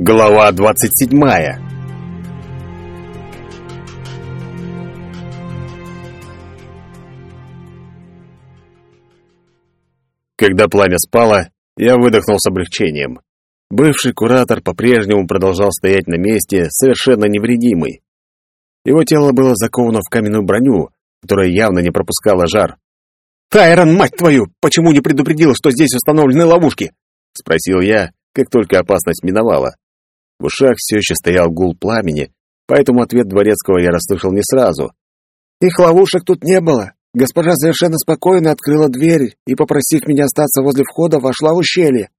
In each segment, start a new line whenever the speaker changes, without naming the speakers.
Глава двадцать седьмая Когда пламя спало, я выдохнул с облегчением. Бывший куратор по-прежнему продолжал стоять на месте, совершенно невредимый. Его тело было заковано в каменную броню, которая явно не пропускала жар. «Тайрон, мать твою, почему не предупредил, что здесь установлены ловушки?» — спросил я, как только опасность миновала. В ушах все еще стоял гул пламени, поэтому ответ дворецкого я расслышал не сразу. «Их ловушек тут не было. Госпожа совершенно спокойно открыла дверь и, попросив меня остаться возле входа, вошла в ущелье.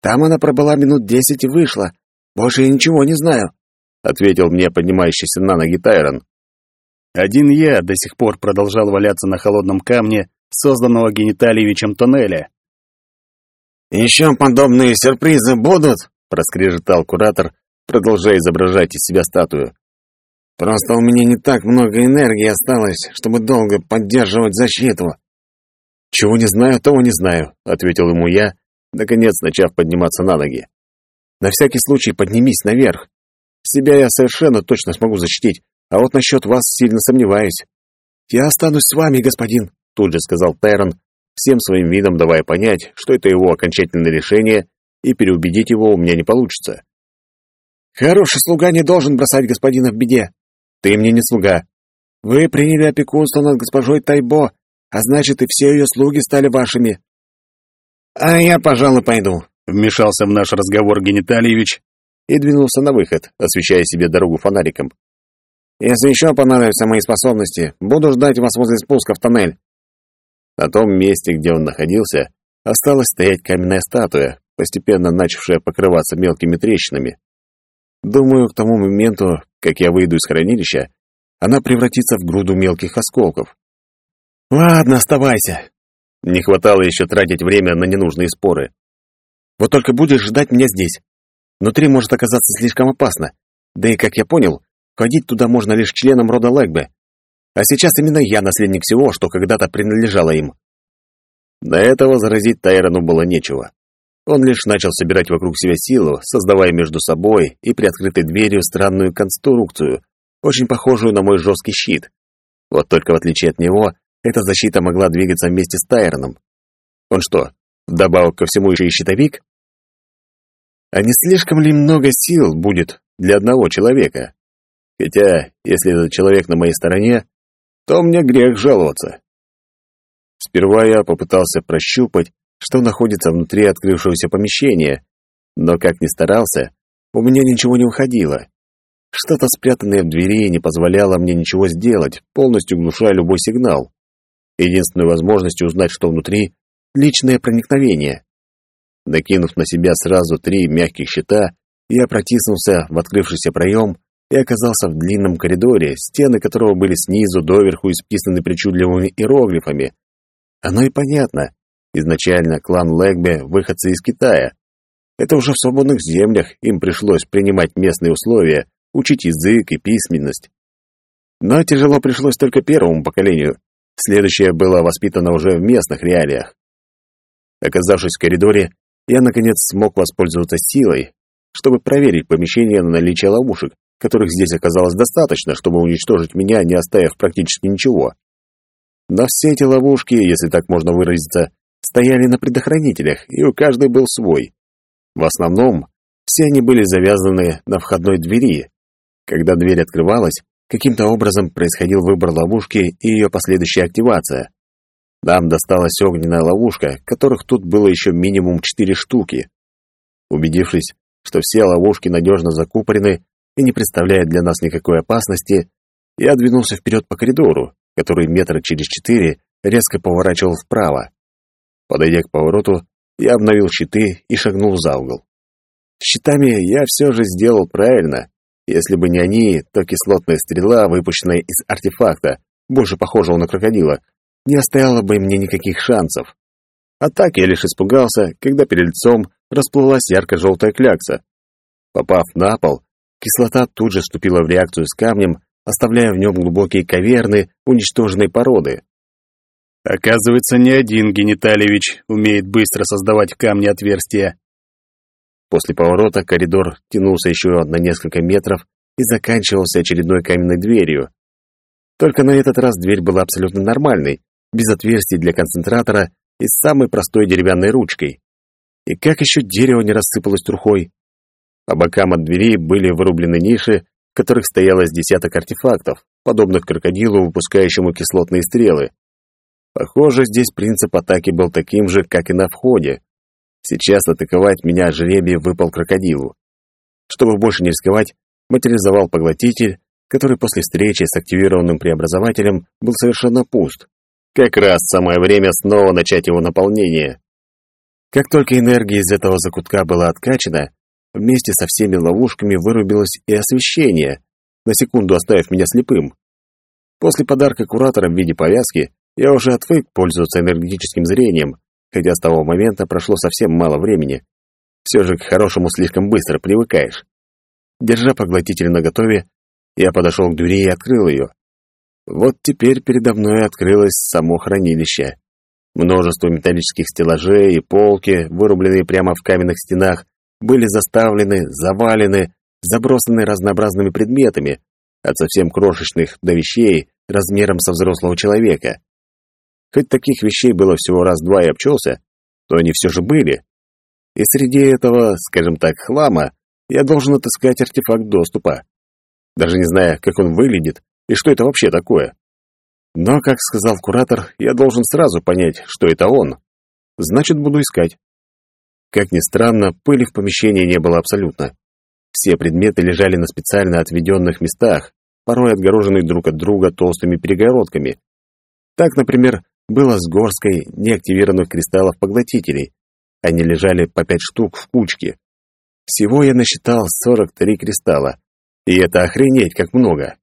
Там она пробыла минут десять и вышла. Больше я ничего не знаю», — ответил мне поднимающийся на ноги Тайрон.
Один я до сих пор продолжал валяться на холодном камне, созданного гениталиевичем тоннеля.
«Еще подобные сюрпризы будут?» — проскрежетал куратор, продолжая изображать из себя статую. Просто у меня не так много энергии осталось, чтобы долго поддерживать защиту. Чего не знаю, того не знаю, ответил ему я, наконец начав подниматься на ноги. На всякий случай поднимись наверх. Себя я совершенно точно смогу защитить, а вот насчет вас сильно сомневаюсь. Я останусь с вами, господин, тут же сказал Тайрон, всем своим видом давая понять, что это его окончательное решение, и переубедить его у меня не получится. Хороший слуга не должен бросать господина в беде, ты мне не слуга. Вы приняли опекунство над госпожой Тайбо, а значит, и все ее слуги стали вашими. А я, пожалуй, пойду, вмешался в наш разговор Генитальевич и двинулся на выход, освещая себе дорогу фонариком. Если еще понадобятся мои способности, буду ждать вас возле спуска в тоннель. На том месте, где он находился, осталась стоять каменная статуя, постепенно начавшая покрываться мелкими трещинами. Думаю, к тому моменту, как я выйду из хранилища, она превратится в груду мелких осколков. Ладно, оставайся. Не хватало еще тратить время на ненужные споры. Вот только будешь ждать меня здесь. Внутри может оказаться слишком опасно. Да и, как я понял, ходить туда можно лишь членам рода Лэгбе. А сейчас именно я наследник всего, что когда-то принадлежало им. До этого заразить Тайрону было нечего. Он лишь начал собирать вокруг себя силу, создавая между собой и приоткрытой дверью странную конструкцию, очень похожую на мой жесткий щит. Вот только в отличие от него, эта защита могла двигаться вместе с Тайроном. Он что, вдобавок ко всему еще и щитовик? А не слишком ли много сил будет для одного человека? Хотя, если этот человек на моей стороне, то мне грех жаловаться. Сперва я попытался прощупать, что находится внутри открывшегося помещения, но как ни старался, у меня ничего не выходило. Что-то спрятанное в двери не позволяло мне ничего сделать, полностью глушая любой сигнал. Единственной возможностью узнать, что внутри — личное проникновение. Накинув на себя сразу три мягких щита, я протиснулся в открывшийся проем и оказался в длинном коридоре, стены которого были снизу доверху исписаны причудливыми иероглифами. Оно и понятно. Изначально клан Лэгби выходцы из Китая. Это уже в свободных землях им пришлось принимать местные условия, учить язык и письменность. Но тяжело пришлось только первому поколению. Следующее было воспитано уже в местных реалиях. Оказавшись в коридоре, я, наконец, смог воспользоваться силой, чтобы проверить помещение на наличие ловушек, которых здесь оказалось достаточно, чтобы уничтожить меня, не оставив практически ничего. Но все эти ловушки, если так можно выразиться, стояли на предохранителях, и у каждой был свой. В основном, все они были завязаны на входной двери. Когда дверь открывалась, каким-то образом происходил выбор ловушки и ее последующая активация. Нам досталась огненная ловушка, которых тут было еще минимум четыре штуки. Убедившись, что все ловушки надежно закупорены и не представляют для нас никакой опасности, я двинулся вперед по коридору, который метра через четыре резко поворачивал вправо. Подойдя к повороту, я обновил щиты и шагнул за угол. Щитами я все же сделал правильно. Если бы не они, то кислотная стрела, выпущенная из артефакта, больше похожего на крокодила, не оставила бы мне никаких шансов. А так я лишь испугался, когда перед лицом расплылась ярко-желтая клякса. Попав на пол, кислота тут же вступила в реакцию с камнем, оставляя в нем глубокие каверны уничтоженной породы.
Оказывается, не один Гениталевич умеет быстро создавать в камне отверстия.
После поворота коридор тянулся еще на несколько метров и заканчивался очередной каменной дверью. Только на этот раз дверь была абсолютно нормальной, без отверстий для концентратора и с самой простой деревянной ручкой. И как еще дерево не рассыпалось трухой? По бокам от двери были вырублены ниши, которых стояло с десяток артефактов, подобных крокодилу, выпускающему кислотные стрелы. Похоже, здесь принцип атаки был таким же, как и на входе. Сейчас атаковать меня жребий выпал крокодилу. Чтобы больше не рисковать, материализовал поглотитель, который после встречи с активированным преобразователем был совершенно пуст. Как раз самое время снова начать его наполнение. Как только энергия из этого закутка была откачана, вместе со всеми ловушками вырубилось и освещение, на секунду оставив меня слепым. После подарка куратора в виде повязки я уже отвык пользоваться энергетическим зрением, хотя с того момента прошло совсем мало времени. Все же к хорошему слишком быстро привыкаешь. Держа поглотитель наготове, я подошел к двери и открыл ее. Вот теперь передо мной открылось само хранилище. Множество металлических стеллажей и полки, вырубленные прямо в каменных стенах, были заставлены, завалены, забросаны разнообразными предметами, от совсем крошечных до вещей размером со взрослого человека. Хоть таких вещей было всего раз-два и обчелся, то они все же были. И среди этого, скажем так, хлама, я должен отыскать артефакт доступа. Даже не зная, как он выглядит и что это вообще такое. Но, как сказал куратор, я должен сразу понять, что это он. Значит, буду искать. Как ни странно, пыли в помещении не было абсолютно. Все предметы лежали на специально отведенных местах, порой отгороженные друг от друга толстыми перегородками. Так, например, было с горской неактивированных кристаллов-поглотителей. Они лежали по пять штук в кучке. Всего я насчитал 43 кристалла. И это охренеть как много.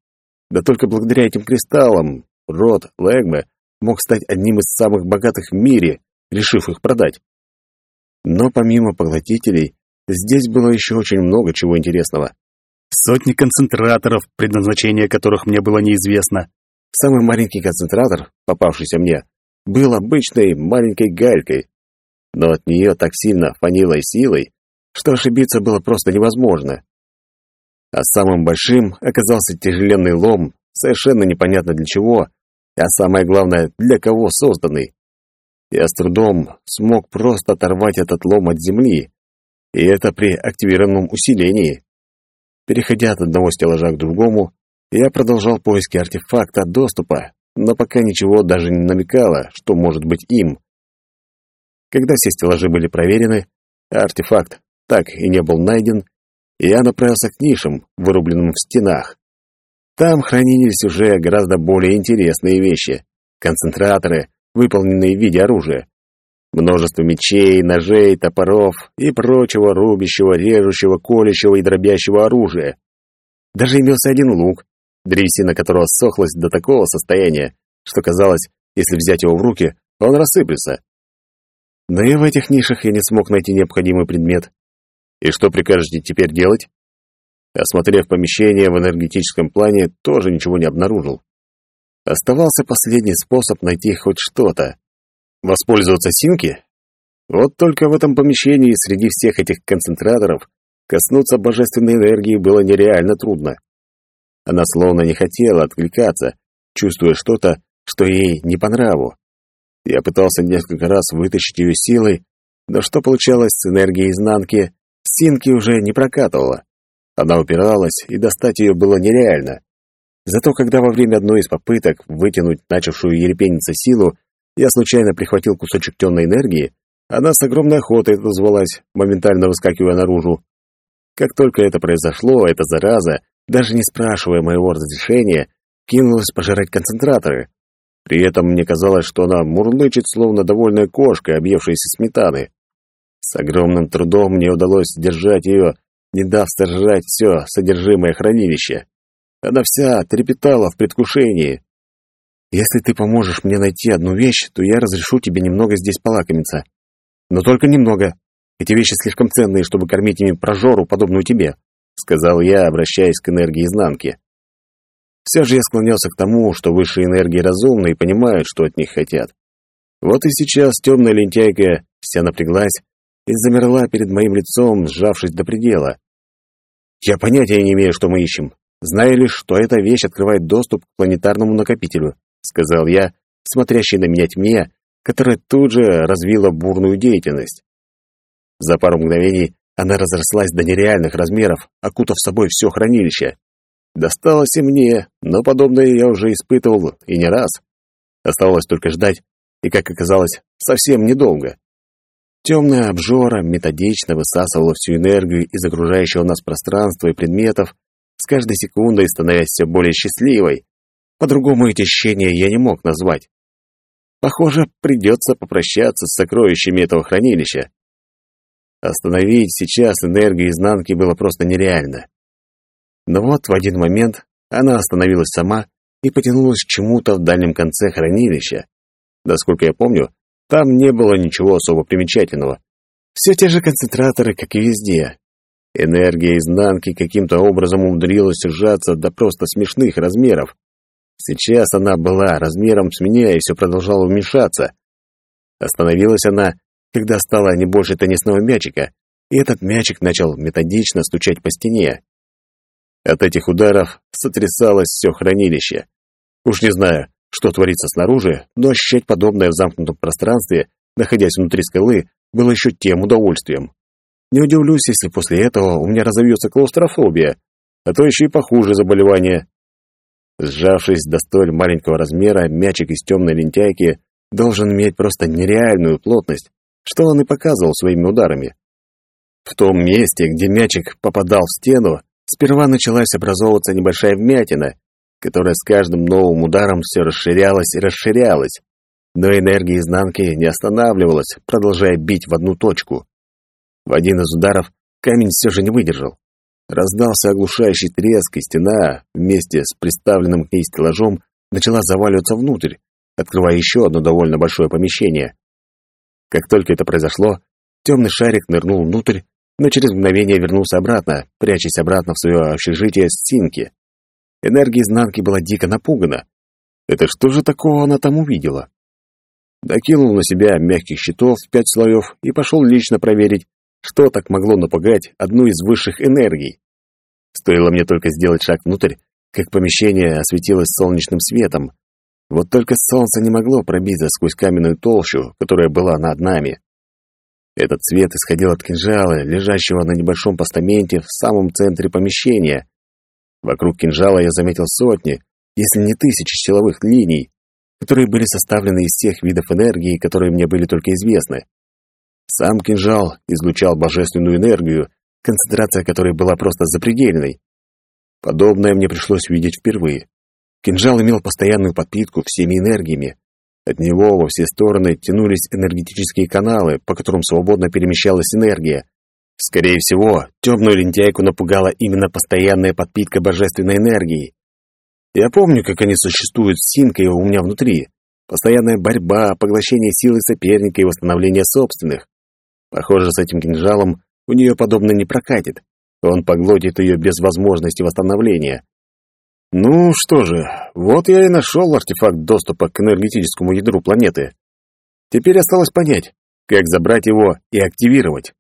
Да только благодаря этим кристаллам род Лэгме мог стать одним из самых богатых в мире, решив их продать. Но помимо поглотителей, здесь было еще очень много чего интересного.
Сотни концентраторов, предназначение которых мне было неизвестно.
Самый маленький концентратор, попавшийся мне, был обычной маленькой галькой, но от нее так сильно фанило силой, что ошибиться было просто невозможно. А самым большим оказался тяжеленный лом, совершенно непонятно для чего, а самое главное, для кого созданный. Я с трудом смог просто оторвать этот лом от земли, и это при активированном усилении. Переходя от одного стеллажа к другому, я продолжал поиски артефакта доступа, но пока ничего даже не намекало, что может быть им. Когда все стеллажи были проверены, артефакт так и не был найден, я направился к нишам, вырубленным в стенах. Там хранились уже гораздо более интересные вещи. Концентраторы, выполненные в виде оружия. Множество мечей, ножей, топоров и прочего рубящего, режущего, колющего и дробящего оружия. Даже имелся один лук, древесина которого сохлась до такого состояния, что казалось, если взять его в руки, он рассыплется. Но и в этих нишах я не смог найти необходимый предмет. И что прикажете теперь делать? Осмотрев помещение в энергетическом плане, тоже ничего не обнаружил. Оставался последний способ найти хоть что-то. Воспользоваться синки? Вот только в этом помещении среди всех этих концентраторов коснуться божественной энергии было нереально трудно. Она словно не хотела откликаться, чувствуя что-то, что ей не по нраву. Я пытался несколько раз вытащить ее силой, но что получалось с энергией изнанки, Синки уже не прокатывала. Она упиралась, и достать ее было нереально. Зато когда во время одной из попыток вытянуть начавшую ерепениться силу, я случайно прихватил кусочек темной энергии, она с огромной охотой отозвалась, моментально выскакивая наружу. Как только это произошло, эта зараза, даже не спрашивая моего разрешения, кинулась пожирать концентраторы. При этом мне казалось, что она мурлычет, словно довольная кошка, объевшаяся сметаны. С огромным трудом мне удалось сдержать ее, не дав сожрать все содержимое хранилища. Она вся трепетала в предвкушении. «Если ты поможешь мне найти одну вещь, то я разрешу тебе немного здесь полакомиться. Но только немного. Эти вещи слишком ценные, чтобы кормить ими прожору, подобную тебе», — сказал я, обращаясь к энергии изнанки. Все же я склонялся к тому, что высшие энергии разумны и понимают, что от них хотят. Вот и сейчас темная лентяйка вся напряглась и замерла перед моим лицом, сжавшись до предела. Я понятия не имею, что мы ищем. Знаю лишь, что эта вещь открывает доступ к планетарному накопителю, сказал я, смотрящий на меня тьме, которая тут же развила бурную деятельность. За пару мгновений она разрослась до нереальных размеров, окутав собой все хранилище. Досталось и мне, но подобное я уже испытывал и не раз. Оставалось только ждать, и, как оказалось, совсем недолго. Темная обжора методично высасывала всю энергию из окружающего нас пространства и предметов, с каждой секундой становясь все более счастливой. По-другому эти ощущения я не мог назвать. Похоже, придется попрощаться с сокровищами этого хранилища. Остановить сейчас энергию изнанки было просто нереально. Но вот в один момент она остановилась сама и потянулась к чему-то в дальнем конце хранилища. Насколько я помню, там не было ничего особо примечательного. Все те же концентраторы, как и везде. Энергия изнанки каким-то образом умудрилась сжаться до просто смешных размеров. Сейчас она была размером с меня и все продолжала уменьшаться. Остановилась она, когда стала не больше теннисного мячика, и этот мячик начал методично стучать по стене. От этих ударов сотрясалось все хранилище. Уж не знаю, что творится снаружи, но ощущать подобное в замкнутом пространстве, находясь внутри скалы, было еще тем удовольствием. Не удивлюсь, если после этого у меня разовьется клаустрофобия, а то еще и похуже заболевание. Сжавшись до столь маленького размера, мячик из темной лентяйки должен иметь просто нереальную плотность, что он и показывал своими ударами. В том месте, где мячик попадал в стену, сперва началась образовываться небольшая вмятина, которая с каждым новым ударом все расширялась и расширялась. Но энергия изнанки не останавливалась, продолжая бить в одну точку. В один из ударов камень все же не выдержал. Раздался оглушающий треск, и стена, вместе с приставленным к ней стеллажом, начала заваливаться внутрь, открывая еще одно довольно большое помещение. Как только это произошло, темный шарик нырнул внутрь, но через мгновение вернулся обратно, прячась обратно в свое общежитие Стинки. Энергия изнанки была дико напугана. Это что же такого она там увидела? Докинул на себя мягких щитов в пять слоев и пошел лично проверить, что так могло напугать одну из высших энергий. Стоило мне только сделать шаг внутрь, как помещение осветилось солнечным светом. Вот только солнце не могло пробиться сквозь каменную толщу, которая была над нами. Этот свет исходил от кинжала, лежащего на небольшом постаменте в самом центре помещения, Вокруг кинжала я заметил сотни, если не тысячи силовых линий, которые были составлены из всех видов энергии, которые мне были только известны. Сам кинжал излучал божественную энергию, концентрация которой была просто запредельной. Подобное мне пришлось видеть впервые. Кинжал имел постоянную подпитку всеми энергиями. От него во все стороны тянулись энергетические каналы, по которым свободно перемещалась энергия, Скорее всего, темную лентяйку напугала именно постоянная подпитка божественной энергии. Я помню, как они существуют с Синкой у меня внутри. Постоянная борьба, поглощение силы соперника и восстановление собственных. Похоже, с этим кинжалом у нее подобное не прокатит. Он поглотит ее без возможности восстановления. Ну что же, вот я и нашел артефакт доступа к энергетическому ядру планеты. Теперь осталось понять, как забрать его и активировать.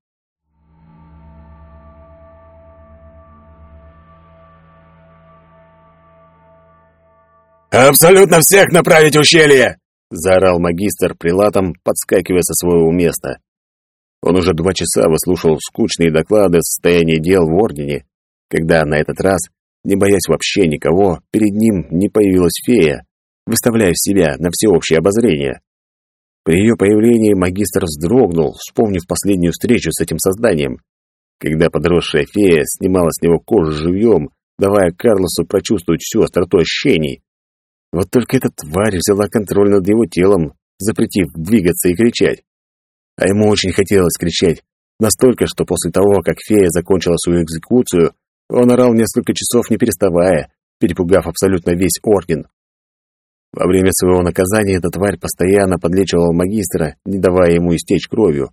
«Абсолютно всех направить в ущелье!»
— заорал магистр прилатом, подскакивая со своего места. Он уже два часа выслушал скучные доклады о состоянии дел в Ордене, когда на этот раз, не боясь вообще никого, перед ним не появилась фея, выставляя себя на всеобщее обозрение. При ее появлении магистр вздрогнул, вспомнив последнюю встречу с этим созданием, когда подросшая фея снимала с него кожу живьем, давая Карлосу прочувствовать всю остроту ощущений. Вот только эта тварь взяла контроль над его телом, запретив двигаться и кричать. А ему очень хотелось кричать, настолько, что после того, как фея закончила свою экзекуцию, он орал несколько часов не переставая, перепугав абсолютно весь орден. Во время своего наказания эта тварь постоянно подлечивала магистра, не давая ему истечь кровью.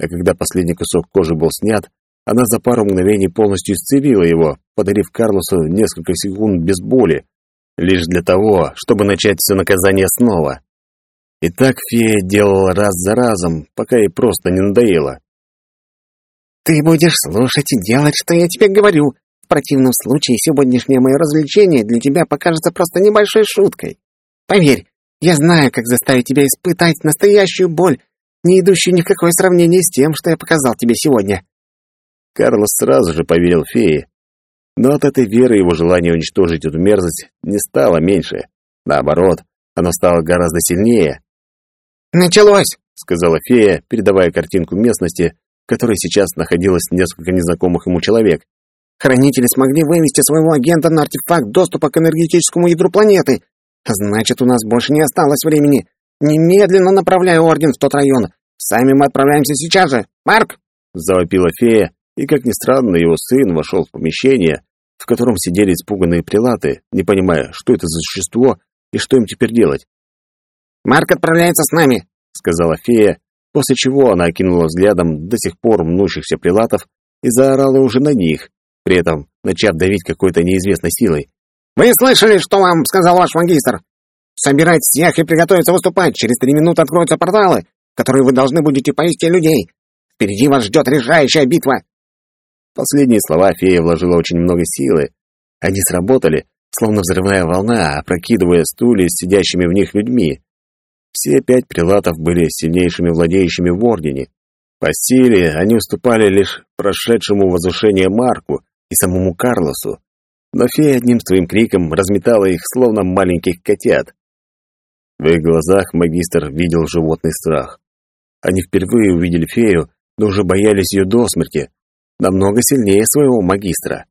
А когда последний кусок кожи был снят, она за пару мгновений полностью исцелила его, подарив Карлосу несколько секунд без боли, лишь для того, чтобы начать все наказание снова. И так фея делала раз за разом, пока ей просто не надоело.
Ты будешь слушать и делать, что я тебе говорю. В противном случае сегодняшнее мое развлечение для тебя покажется просто небольшой шуткой. Поверь, я знаю, как заставить тебя испытать настоящую боль, не идущую ни в какое сравнение с тем, что я показал тебе сегодня».
Карлос сразу же поверил фее. Но от этой веры его желание уничтожить эту мерзость не стало меньше. Наоборот, оно стало гораздо сильнее.
«Началось!»
— сказала фея, передавая картинку местности, в которой сейчас находилось несколько незнакомых ему человек.
«Хранители смогли вывести своего агента на артефакт доступа к энергетическому ядру планеты. Значит, у нас больше не осталось времени. Немедленно направляю орден в тот район. Сами мы отправляемся сейчас же. Марк!»
Завопила фея, и, как ни странно, его сын вошел в помещение, в котором сидели испуганные прилаты, не понимая, что это за существо и что им теперь делать.
«Марк отправляется с нами», — сказала фея, после чего она окинула взглядом до сих пор мнущихся прилатов и заорала уже на них, при этом начав давить какой-то неизвестной силой. «Вы слышали, что вам сказал ваш магистр? Собирать всех и приготовиться выступать. Через три минуты откроются порталы, в которые вы должны будете повести людей. Впереди вас ждет решающая битва
последние слова фея вложила очень много силы. Они сработали, словно взрывая волна, опрокидывая стулья с сидящими в них людьми. Все пять прилатов были сильнейшими владеющими в Ордене. По силе они уступали лишь прошедшему возвышение Марку и самому Карлосу, но фея одним своим криком разметала их, словно маленьких котят. В их глазах магистр видел животный страх. Они впервые увидели фею, но уже боялись ее до смерти, намного сильнее своего магистра.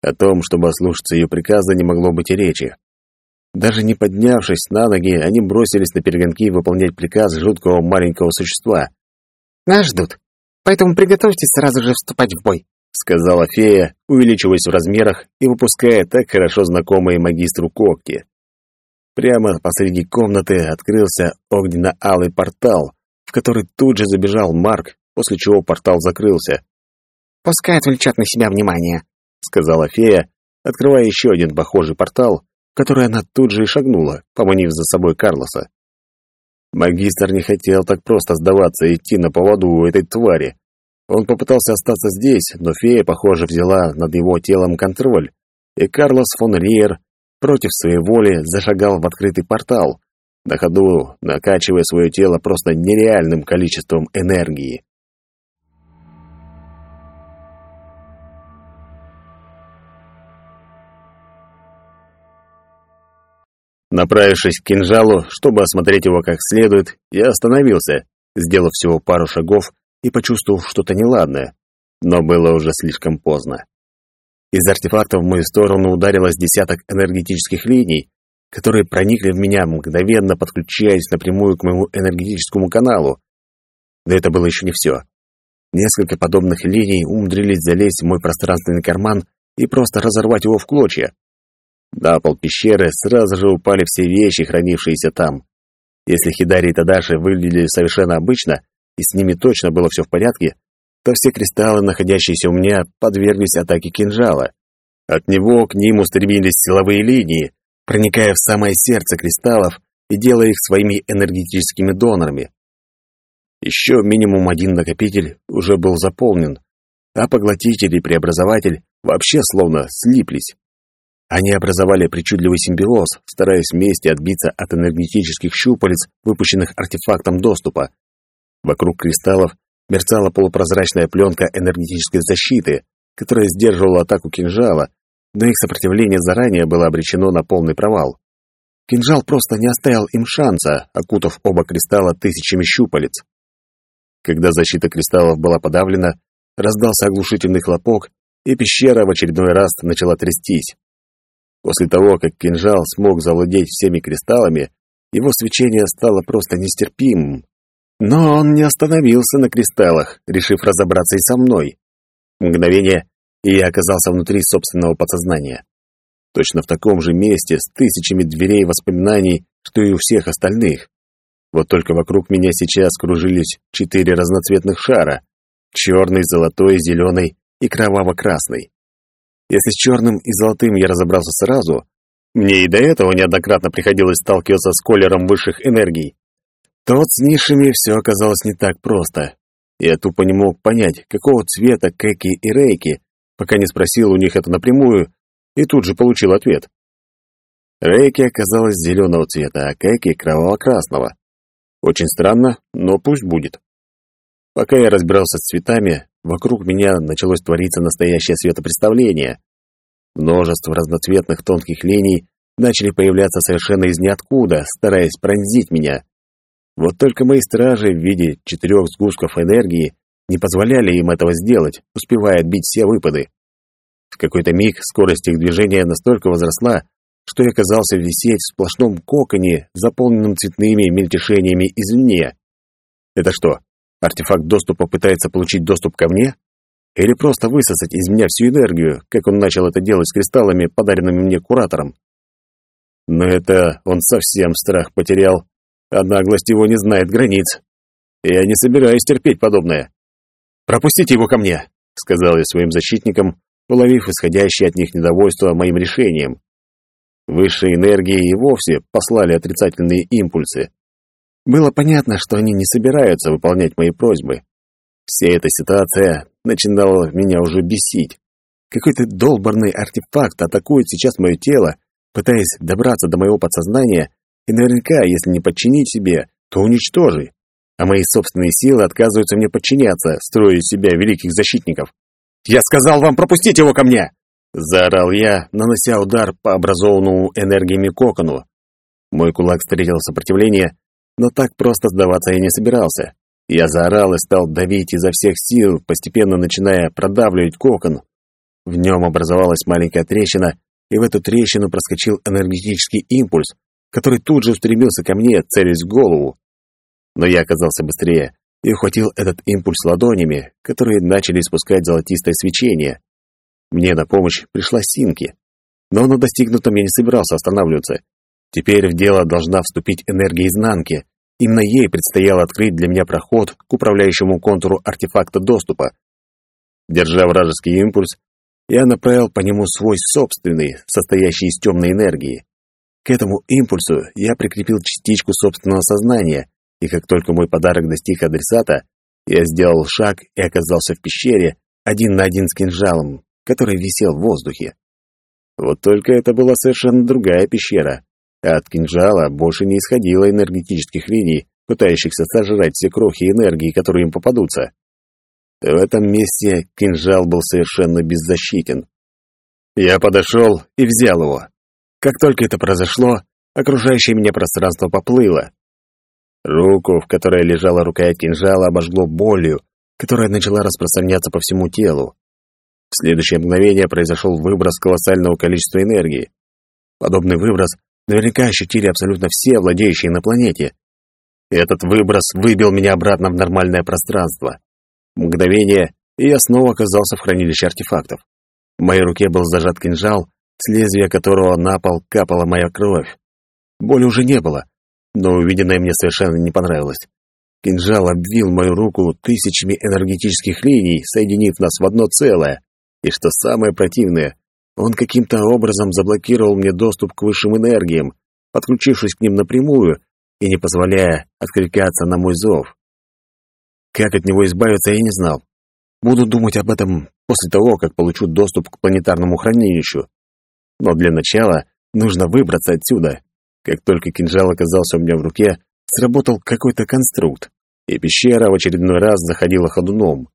О том, чтобы ослушаться ее приказа, не могло быть и речи. Даже не поднявшись на ноги, они бросились на перегонки выполнять приказ жуткого маленького существа.
«Нас ждут, поэтому приготовьтесь сразу же вступать в бой»,
сказала фея, увеличиваясь в размерах и выпуская так хорошо знакомые магистру когти. Прямо посреди комнаты открылся огненно-алый портал, в который тут же забежал Марк, после чего портал закрылся.
Пускай отвлечет на себя внимание», —
сказала фея, открывая еще один похожий портал, в который она тут же и шагнула, поманив за собой Карлоса. Магистр не хотел так просто сдаваться и идти на поводу у этой твари. Он попытался остаться здесь, но фея, похоже, взяла над его телом контроль, и Карлос фон Риер против своей воли зашагал в открытый портал, на ходу накачивая свое тело просто нереальным количеством энергии. Направившись к кинжалу, чтобы осмотреть его как следует, я остановился, сделав всего пару шагов и почувствовав что-то неладное. Но было уже слишком поздно. Из артефактов в мою сторону ударилось десяток энергетических линий, которые проникли в меня, мгновенно подключаясь напрямую к моему энергетическому каналу. Но это было еще не все. Несколько подобных линий умудрились залезть в мой пространственный карман и просто разорвать его в клочья. На пол пещеры сразу же упали все вещи, хранившиеся там. Если Хидари и Тадаши выглядели совершенно обычно, и с ними точно было все в порядке, то все кристаллы, находящиеся у меня, подверглись атаке кинжала. От него к ним устремились силовые линии, проникая в самое сердце кристаллов и делая их своими энергетическими донорами. Еще минимум один накопитель уже был заполнен, а поглотитель и преобразователь вообще словно слиплись. Они образовали причудливый симбиоз, стараясь вместе отбиться от энергетических щупалец, выпущенных артефактом доступа. Вокруг кристаллов мерцала полупрозрачная пленка энергетической защиты, которая сдерживала атаку кинжала, но их сопротивление заранее было обречено на полный провал. Кинжал просто не оставил им шанса, окутав оба кристалла тысячами щупалец. Когда защита кристаллов была подавлена, раздался оглушительный хлопок, и пещера в очередной раз начала трястись. После того, как кинжал смог завладеть всеми кристаллами, его свечение стало просто нестерпимым. Но он не остановился на кристаллах, решив разобраться и со мной. Мгновение, и я оказался внутри собственного подсознания. Точно в таком же месте, с тысячами дверей воспоминаний, что и у всех остальных. Вот только вокруг меня сейчас кружились четыре разноцветных шара — черный, золотой, зеленый и кроваво-красный. Если с черным и золотым я разобрался сразу, мне и до этого неоднократно приходилось сталкиваться с колером высших энергий, то вот с низшими все оказалось не так просто. Я тупо не мог понять, какого цвета Кэки и Рейки, пока не спросил у них это напрямую, и тут же получил ответ. Рейки оказалась зеленого цвета, а Кэки — кроваво-красного. Очень странно, но пусть будет. Пока я разбирался с цветами, вокруг меня началось твориться настоящее светопредставление. Множество разноцветных тонких линий начали появляться совершенно из ниоткуда, стараясь пронзить меня. Вот только мои стражи в виде четырех сгустков энергии не позволяли им этого сделать, успевая отбить все выпады. В какой-то миг скорость их движения настолько возросла, что я оказался висеть в сплошном коконе, заполненном цветными мельтешениями извне. Это что, артефакт доступа пытается получить доступ ко мне? Или просто высосать из меня всю энергию, как он начал это делать с кристаллами, подаренными мне куратором? Но это он совсем страх потерял, а наглость его не знает границ. Я не собираюсь терпеть подобное. «Пропустите его ко мне», — сказал я своим защитникам, уловив исходящее от них недовольство моим решением. Высшие энергии и вовсе послали отрицательные импульсы. Было понятно, что они не собираются выполнять мои просьбы. Вся эта ситуация начинала меня уже бесить. Какой-то долбарный артефакт атакует сейчас мое тело, пытаясь добраться до моего подсознания, и наверняка, если не подчинить себе, то уничтожи. А мои собственные силы отказываются мне подчиняться, строя из себя великих защитников. «Я сказал вам пропустить его ко мне!» Заорал я, нанося удар по образованному энергиями кокону. Мой кулак встретил сопротивление, но так просто сдаваться я не собирался. Я заорал и стал давить изо всех сил, постепенно начиная продавливать кокон. В нем образовалась маленькая трещина, и в эту трещину проскочил энергетический импульс, который тут же устремился ко мне, целясь в голову. Но я оказался быстрее и ухватил этот импульс ладонями, которые начали испускать золотистое свечение. Мне на помощь пришла Синки, но на достигнутом я не собирался останавливаться. Теперь в дело должна вступить энергия изнанки. Именно ей предстояло открыть для меня проход к управляющему контуру артефакта доступа. Держа вражеский импульс, я направил по нему свой собственный, состоящий из темной энергии. К этому импульсу я прикрепил частичку собственного сознания, и как только мой подарок достиг адресата, я сделал шаг и оказался в пещере один на один с кинжалом, который висел в воздухе. Вот только это была совершенно другая пещера, а от кинжала больше не исходило энергетических линий, пытающихся сожрать все крохи энергии, которые им попадутся. В этом месте кинжал был совершенно беззащитен. Я подошел и взял его. Как только это произошло, окружающее меня пространство поплыло. Руку, в которой лежала рукоять кинжала, обожгло болью, которая начала распространяться по всему телу. В следующее мгновение произошел выброс колоссального количества энергии. Подобный выброс наверняка ощутили абсолютно все владеющие на планете. Этот выброс выбил меня обратно в нормальное пространство. Мгновение, и я снова оказался в хранилище артефактов. В моей руке был зажат кинжал, с лезвия которого на пол капала моя кровь. Боли уже не было, но увиденное мне совершенно не понравилось. Кинжал обвил мою руку тысячами энергетических линий, соединив нас в одно целое. И что самое противное, он каким-то образом заблокировал мне доступ к высшим энергиям, подключившись к ним напрямую и не позволяя откликаться на мой зов. Как от него избавиться, я не знал. Буду думать об этом после того, как получу доступ к планетарному хранилищу. Но для начала нужно выбраться отсюда. Как только кинжал оказался у меня в руке, сработал какой-то конструкт, и пещера в очередной раз заходила ходуном.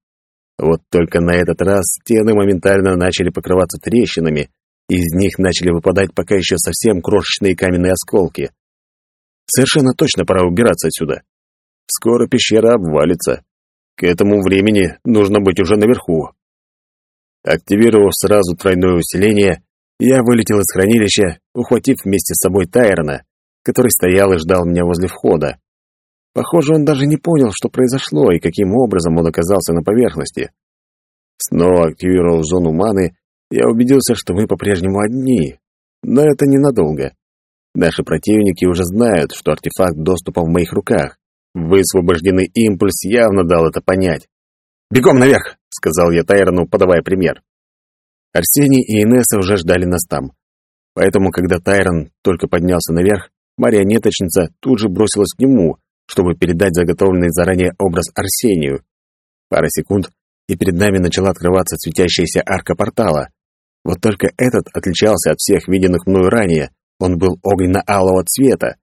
Вот только на этот раз стены моментально начали покрываться трещинами, и из них начали выпадать пока еще совсем крошечные каменные осколки. Совершенно точно пора убираться отсюда. Скоро пещера обвалится. К этому времени нужно быть уже наверху. Активировав сразу тройное усиление, я вылетел из хранилища, ухватив вместе с собой Тайрона, который стоял и ждал меня возле входа. Похоже, он даже не понял, что произошло и каким образом он оказался на поверхности. Снова активировал зону маны, я убедился, что мы по-прежнему одни. Но это ненадолго. Наши противники уже знают, что артефакт доступа в моих руках. Высвобожденный импульс явно дал это понять. «Бегом наверх!» — сказал я Тайрону, подавая пример. Арсений и Инесса уже ждали нас там. Поэтому, когда Тайрон только поднялся наверх, марионеточница тут же бросилась к нему, чтобы передать заготовленный заранее образ Арсению. Пара секунд, и перед нами начала открываться светящаяся арка портала. Вот только этот отличался от всех виденных мною ранее. Он был огненно-алого цвета.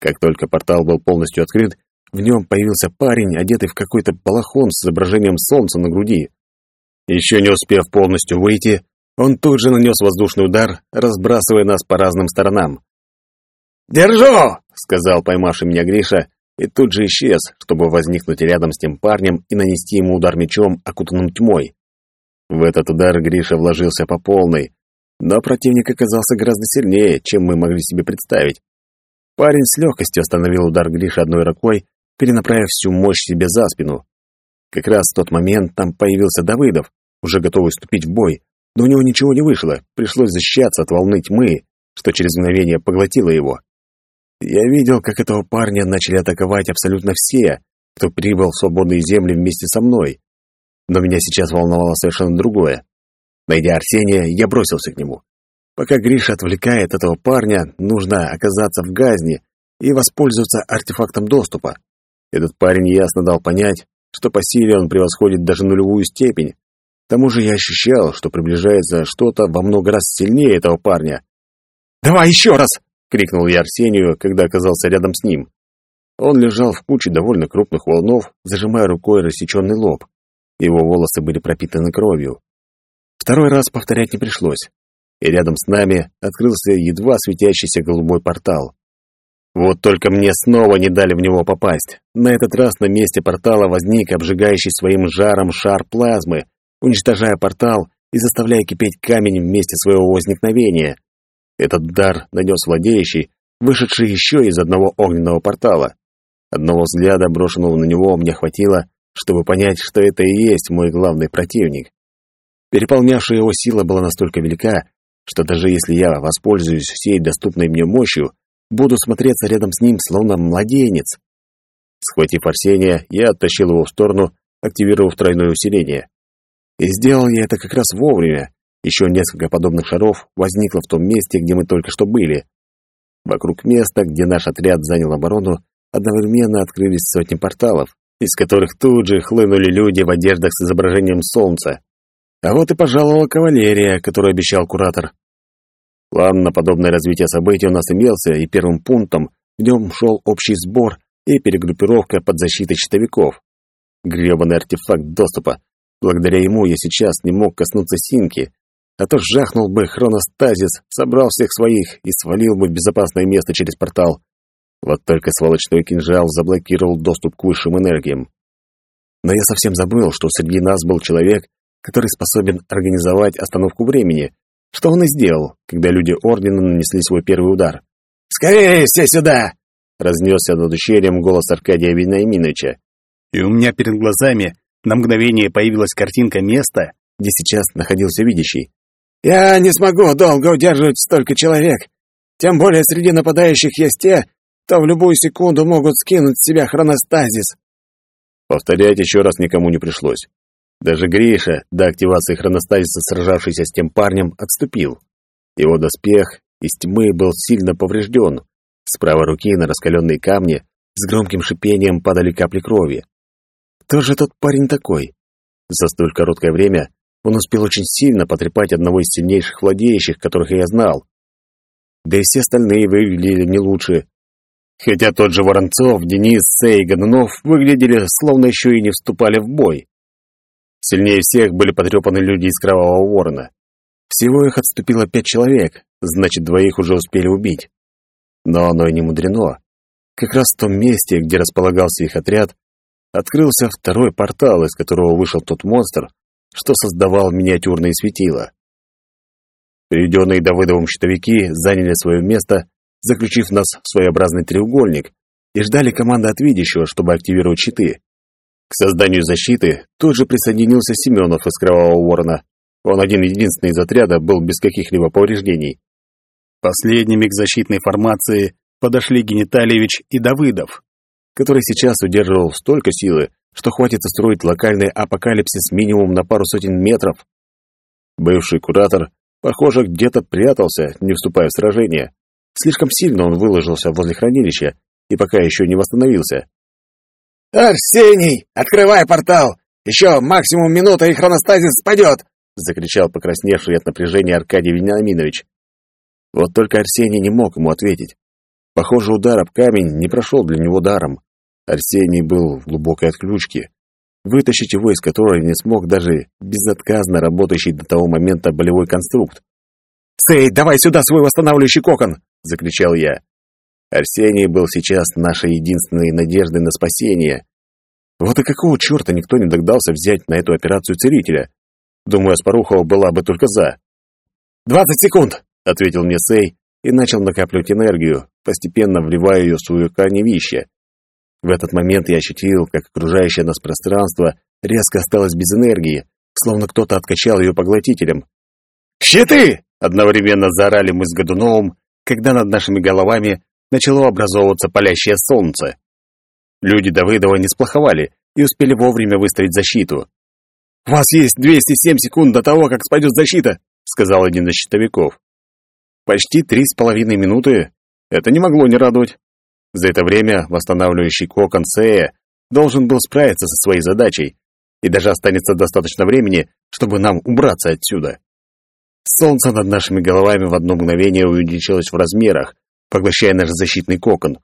Как только портал был полностью открыт, в нем появился парень, одетый в какой-то балахон с изображением солнца на груди. Еще не успев полностью выйти, он тут же нанес воздушный удар, разбрасывая нас по разным сторонам.
«Держу!»
— сказал поймавший меня Гриша, и тут же исчез, чтобы возникнуть рядом с тем парнем и нанести ему удар мечом, окутанным тьмой. В этот удар Гриша вложился по полной, но противник оказался гораздо сильнее, чем мы могли себе представить. Парень с легкостью остановил удар Гриши одной рукой, перенаправив всю мощь себе за спину. Как раз в тот момент там появился Давыдов, уже готовый вступить в бой, но у него ничего не вышло, пришлось защищаться от волны тьмы, что через мгновение поглотило его. Я видел, как этого парня начали атаковать абсолютно все, кто прибыл в свободные земли вместе со мной. Но меня сейчас волновало совершенно другое. Найдя Арсения, я бросился к нему. Пока Гриша отвлекает этого парня, нужно оказаться в газне и воспользоваться артефактом доступа. Этот парень ясно дал понять, что по силе он превосходит даже нулевую степень. К тому же я ощущал, что приближается что-то во много раз сильнее этого парня.
«Давай еще раз!»
— крикнул я Арсению, когда оказался рядом с ним. Он лежал в куче довольно крупных волнов, зажимая рукой рассеченный лоб. Его волосы были пропитаны кровью. Второй раз повторять не пришлось, и рядом с нами открылся едва светящийся голубой портал. Вот только мне снова не дали в него попасть. На этот раз на месте портала возник обжигающий своим жаром шар плазмы, уничтожая портал и заставляя кипеть камень в месте своего возникновения. Этот удар нанес владеющий, вышедший еще из одного огненного портала. Одного взгляда, брошенного на него, мне хватило, чтобы понять, что это и есть мой главный противник. Переполнявшая его сила была настолько велика, что даже если я воспользуюсь всей доступной мне мощью, буду смотреться рядом с ним словно младенец. Схватив Арсения, я оттащил его в сторону, активировав тройное усиление. И сделал я это как раз вовремя. Еще несколько подобных шаров возникло в том месте, где мы только что были. Вокруг места, где наш отряд занял оборону, одновременно открылись сотни порталов, из которых тут же хлынули люди в одеждах с изображением солнца. А вот и пожаловала кавалерия, которую обещал куратор. План на подобное развитие событий у нас имелся, и первым пунктом в нем шел общий сбор и перегруппировка под защитой щитовиков. Гребаный артефакт доступа. Благодаря ему я сейчас не мог коснуться Синки, а то жахнул бы хроностазис, собрал всех своих и свалил бы в безопасное место через портал. Вот только сволочной кинжал заблокировал доступ к высшим энергиям. Но я совсем забыл, что среди нас был человек, который способен организовать остановку времени, что он и сделал, когда люди Ордена нанесли свой первый удар.
«Скорее все сюда!»
— разнесся над ущельем голос Аркадия Вениаминовича.
И у меня перед глазами на мгновение появилась картинка места,
где сейчас находился видящий.
«Я не смогу долго удерживать столько человек. Тем более среди нападающих есть те, кто в любую секунду могут скинуть с себя хроностазис».
Повторять еще раз никому не пришлось. Даже Гриша, до активации хроностазиса сражавшийся с тем парнем, отступил. Его доспех из тьмы был сильно поврежден. С правой руки на раскаленные камни с громким шипением падали капли крови. Кто же тот парень такой? За столь короткое время он успел очень сильно потрепать одного из сильнейших владеющих, которых я знал. Да и все остальные выглядели не лучше. Хотя тот же Воронцов, Денис, Сей и Годунов выглядели, словно еще и не вступали в бой. Сильнее всех были потрепаны люди из Кровавого Ворона. Всего их отступило пять человек, значит, двоих уже успели убить. Но оно и не мудрено. Как раз в том месте, где располагался их отряд, открылся второй портал, из которого вышел тот монстр, что создавал миниатюрные светила. Приведенные Давыдовым щитовики заняли свое место, заключив нас в своеобразный треугольник, и ждали команды от видящего, чтобы активировать щиты. К созданию защиты тут же присоединился Семенов из Кровавого Ворона. Он один-единственный из отряда был без каких-либо повреждений.
Последними к защитной формации подошли Генитальевич и Давыдов,
который сейчас удерживал столько силы, что хватит устроить локальный апокалипсис минимум на пару сотен метров. Бывший куратор, похоже, где-то прятался, не вступая в сражение. Слишком сильно он выложился возле хранилища и пока еще не восстановился.
«Арсений, открывай портал! Еще максимум минута, и хроностазис спадет!» — закричал покрасневший от напряжения Аркадий Вениаминович.
Вот только Арсений не мог ему ответить. Похоже, удар об камень не прошел для него даром. Арсений был в глубокой отключке, вытащить его из которой не смог даже безотказно работающий до того момента болевой конструкт.
«Сэй, давай сюда свой восстанавливающий кокон!» — закричал я.
Арсений был сейчас нашей единственной надеждой на спасение. Вот и какого черта никто не догадался взять на эту операцию целителя? Думаю, Аспарухова была бы только за.
«Двадцать секунд!»
— ответил мне Сей и начал накапливать энергию, постепенно вливая ее в свое корневище. В этот момент я ощутил, как окружающее нас пространство резко осталось без энергии, словно кто-то откачал ее поглотителем.
«Щиты!»
— одновременно заорали мы с Годуновым, когда над нашими головами начало образовываться палящее солнце. Люди Давыдова не сплоховали и успели вовремя выставить защиту.
«У вас есть 207 секунд до того, как спадет защита», — сказал один из щитовиков.
Почти три с половиной минуты. Это не могло не радовать. За это время восстанавливающий кокон Сея должен был справиться со своей задачей, и даже останется достаточно времени, чтобы нам убраться отсюда. Солнце над нашими головами в одно мгновение увеличилось в размерах, поглощая наш защитный кокон.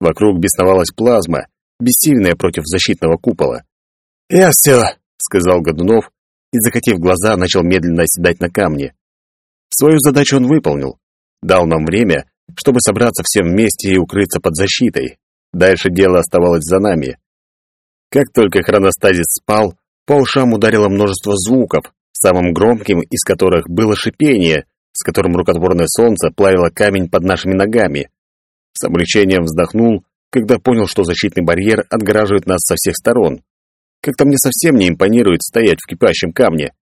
Вокруг бесновалась плазма, бессильная против защитного купола.
«Я все», —
сказал Годунов, и, закатив глаза, начал медленно оседать на камне. Свою задачу он выполнил. Дал нам время, чтобы собраться всем вместе и укрыться под защитой. Дальше дело оставалось за нами. Как только хроностазис спал, по ушам ударило множество звуков, самым громким из которых было шипение, с которым рукотворное солнце плавило камень под нашими ногами. С облегчением вздохнул, когда понял, что защитный барьер отгораживает нас со всех сторон. Как-то мне совсем не импонирует стоять в кипящем камне.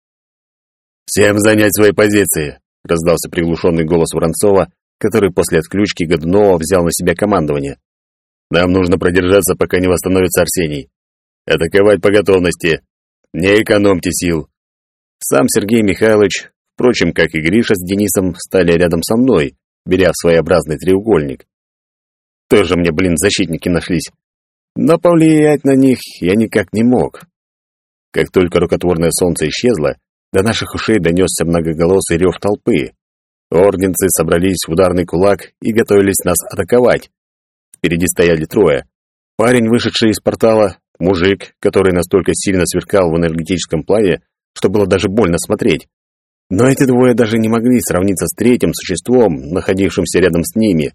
«Всем занять свои позиции!» — раздался приглушенный голос Воронцова, который после отключки Годунова взял на себя командование. «Нам нужно продержаться, пока не восстановится Арсений. Атаковать по готовности. Не экономьте сил». Сам Сергей Михайлович, впрочем, как и Гриша с Денисом, стали рядом со мной, беря своеобразный треугольник. Тоже мне, блин, защитники нашлись. Но повлиять на них я никак не мог. Как только рукотворное солнце исчезло, до наших ушей донесся многоголосый рев толпы. Орденцы собрались в ударный кулак и готовились нас атаковать. Впереди стояли трое. Парень, вышедший из портала, мужик, который настолько сильно сверкал в энергетическом плане, что было даже больно смотреть. Но эти двое даже не могли сравниться с третьим существом, находившимся рядом с ними.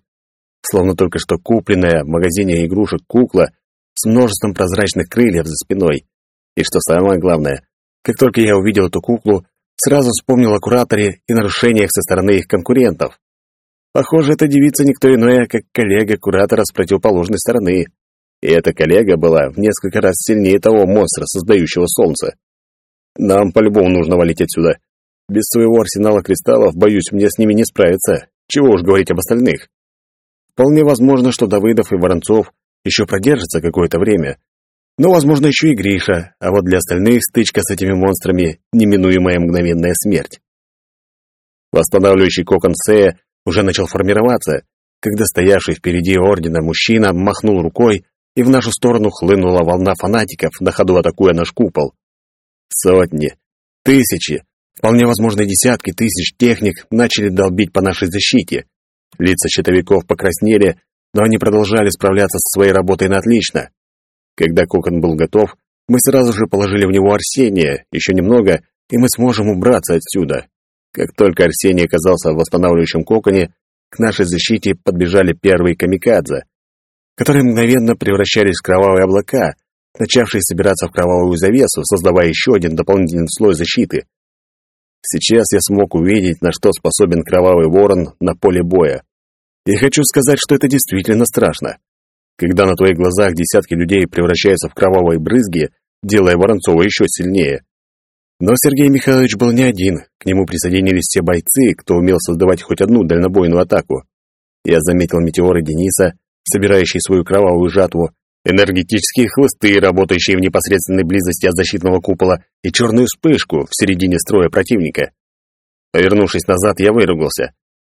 Словно только что купленная в магазине игрушек кукла с множеством прозрачных крыльев за спиной. И что самое главное, как только я увидел эту куклу, сразу вспомнил о кураторе и нарушениях со стороны их конкурентов. Похоже, эта девица никто иное, как коллега куратора с противоположной стороны. И эта коллега была в несколько раз сильнее того монстра, создающего солнце. Нам по-любому нужно валить отсюда. Без своего арсенала кристаллов, боюсь, мне с ними не справиться. Чего уж говорить об остальных. Вполне возможно, что Давыдов и Воронцов еще продержатся какое-то время, но, возможно, еще и Гриша, а вот для остальных стычка с этими монстрами — неминуемая мгновенная смерть. Восстанавливающий кокон Сея уже начал формироваться, когда стоявший впереди ордена мужчина махнул рукой, и в нашу сторону хлынула волна фанатиков, на ходу атакуя наш купол. Сотни, тысячи, вполне возможно десятки тысяч техник начали долбить по нашей защите. Лица щитовиков покраснели, но они продолжали справляться со своей работой на отлично. Когда кокон был готов, мы сразу же положили в него Арсения, еще немного, и мы сможем убраться отсюда. Как только Арсений оказался в восстанавливающем коконе, к нашей защите подбежали первые камикадзе, которые мгновенно превращались в кровавые облака, начавшие собираться в кровавую завесу, создавая еще один дополнительный слой защиты. Сейчас я смог увидеть, на что способен кровавый ворон на поле боя. И хочу сказать, что это действительно страшно когда на твоих глазах десятки людей превращаются в кровавые брызги, делая Воронцова еще сильнее. Но Сергей Михайлович был не один, к нему присоединились все бойцы, кто умел создавать хоть одну дальнобойную атаку. Я заметил метеоры Дениса, собирающие свою кровавую жатву, энергетические хлысты, работающие в непосредственной близости от защитного купола, и черную вспышку в середине строя противника. Повернувшись назад, я выругался.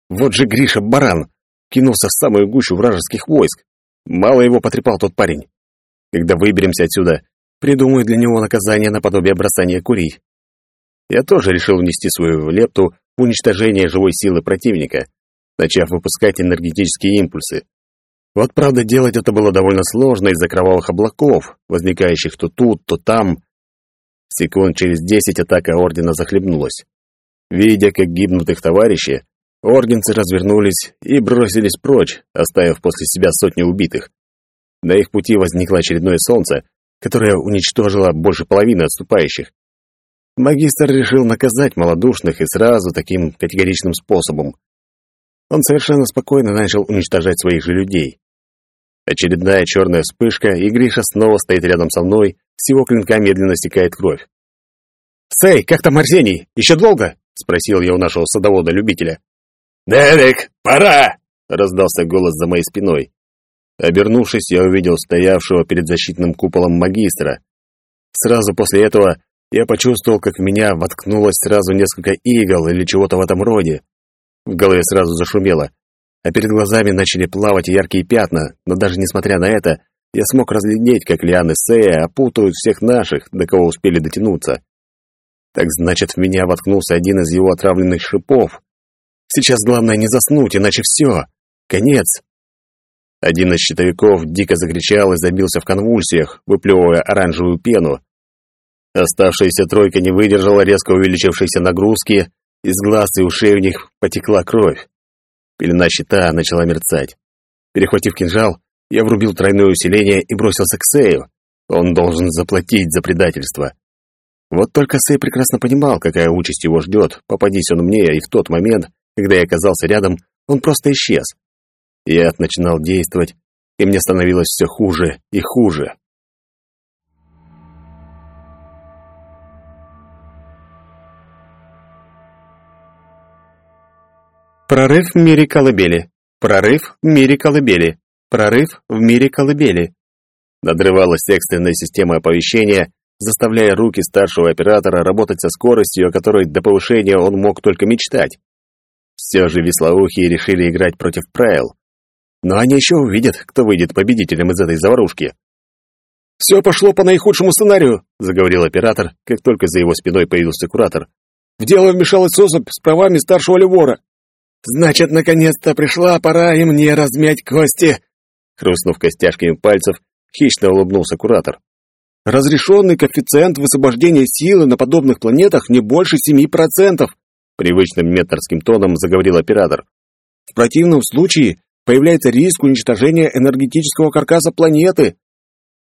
Вот же Гриша баран! Кинулся в самую гущу вражеских войск. Мало его потрепал тот парень. Когда выберемся отсюда, придумаю для него наказание наподобие бросания курить. Я тоже решил внести свою лепту в уничтожение живой силы противника, начав выпускать энергетические импульсы. Вот правда, делать это было довольно сложно из-за кровавых облаков, возникающих то тут, то там. Секунд через десять атака Ордена захлебнулась. Видя, как гибнут их товарищи, орденцы развернулись и бросились прочь, оставив после себя сотни убитых. На их пути возникло очередное солнце, которое уничтожило больше половины отступающих. Магистр решил наказать малодушных и сразу таким категоричным способом. Он совершенно спокойно начал уничтожать своих же людей. Очередная черная вспышка, и Гриша снова стоит рядом со мной, с его клинка медленно стекает кровь. «Сэй, как там Арсений? Еще долго?» — спросил я у нашего садовода-любителя.
«Дерек, пора!» — раздался голос за моей спиной.
Обернувшись, я увидел стоявшего перед защитным куполом магистра. Сразу после этого я почувствовал, как в меня воткнулось сразу несколько игл или чего-то в этом роде. В голове сразу зашумело, а перед глазами начали плавать яркие пятна, но даже несмотря на это, я смог разглядеть, как лианы Сея опутывают всех наших, до кого успели дотянуться. Так значит, в меня воткнулся один из его отравленных шипов. Сейчас главное не заснуть, иначе все. Конец. Один из щитовиков дико закричал и забился в конвульсиях, выплевывая оранжевую пену. Оставшаяся тройка не выдержала резко увеличившейся нагрузки, из глаз и ушей у них потекла кровь. Пелена щита начала мерцать. Перехватив кинжал, я врубил тройное усиление и бросился к Сею. Он должен заплатить за предательство. Вот только Сей прекрасно понимал, какая участь его ждет. Попадись он мне, и в тот момент, когда я оказался рядом, он просто исчез. Я начинал действовать, и мне становилось все хуже и хуже. Прорыв в мире колыбели. Прорыв в мире колыбели. Прорыв в мире колыбели. Надрывалась экстренная система оповещения, заставляя руки старшего оператора работать со скоростью, о которой до повышения он мог только мечтать. Все же веслоухие решили играть против правил. Но они еще увидят, кто выйдет победителем из этой заварушки. «Все пошло по наихудшему сценарию», — заговорил оператор, как только за его спиной появился куратор. «В дело вмешалась особь с правами старшего Левора. Значит, наконец-то пришла пора и мне размять кости!» Хрустнув костяшками пальцев, хищно улыбнулся куратор. Разрешенный коэффициент высвобождения силы на подобных планетах не больше 7%, привычным метрским тоном заговорил оператор. В противном случае появляется риск уничтожения энергетического каркаса планеты.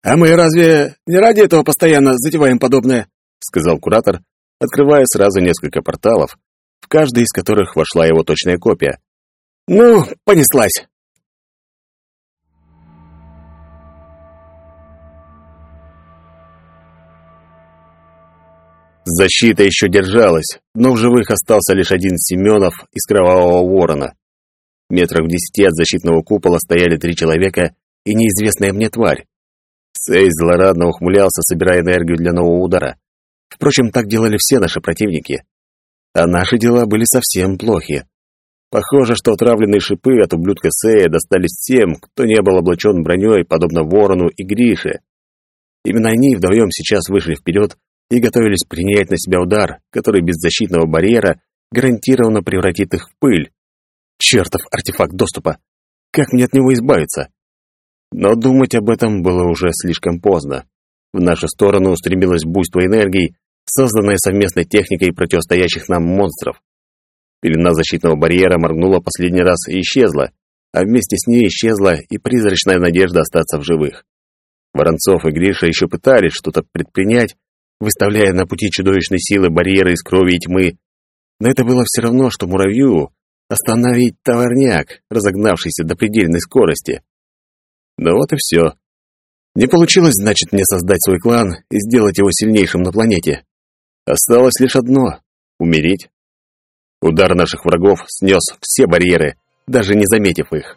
А мы разве не ради этого постоянно затеваем подобное? сказал куратор, открывая сразу несколько порталов, в каждый из которых вошла его точная копия. Ну, понеслась. Защита еще держалась, но в живых остался лишь один Семенов из Кровавого Ворона. Метрах в десяти от защитного купола стояли три человека и неизвестная мне тварь. Сей злорадно ухмылялся, собирая энергию для нового удара. Впрочем, так делали все наши противники. А наши дела были совсем плохи. Похоже, что отравленные шипы от ублюдка Сея достались тем, кто не был облачен броней, подобно Ворону и Грише. Именно они вдвоем сейчас вышли вперед и готовились принять на себя удар, который без защитного барьера гарантированно превратит их в пыль. Чертов артефакт доступа! Как мне от него избавиться? Но думать об этом было уже слишком поздно. В нашу сторону устремилось буйство энергии, созданное совместной техникой противостоящих нам монстров. Пелена защитного барьера моргнула последний раз и исчезла, а вместе с ней исчезла и призрачная надежда остаться в живых. Воронцов и Гриша еще пытались что-то предпринять, выставляя на пути чудовищной силы барьеры из крови и тьмы. Но это было все равно, что муравью остановить товарняк, разогнавшийся до предельной скорости. Ну вот и все. Не получилось, значит, мне создать свой клан и сделать его сильнейшим на планете. Осталось лишь одно — умереть. Удар наших врагов снес все барьеры, даже не заметив их.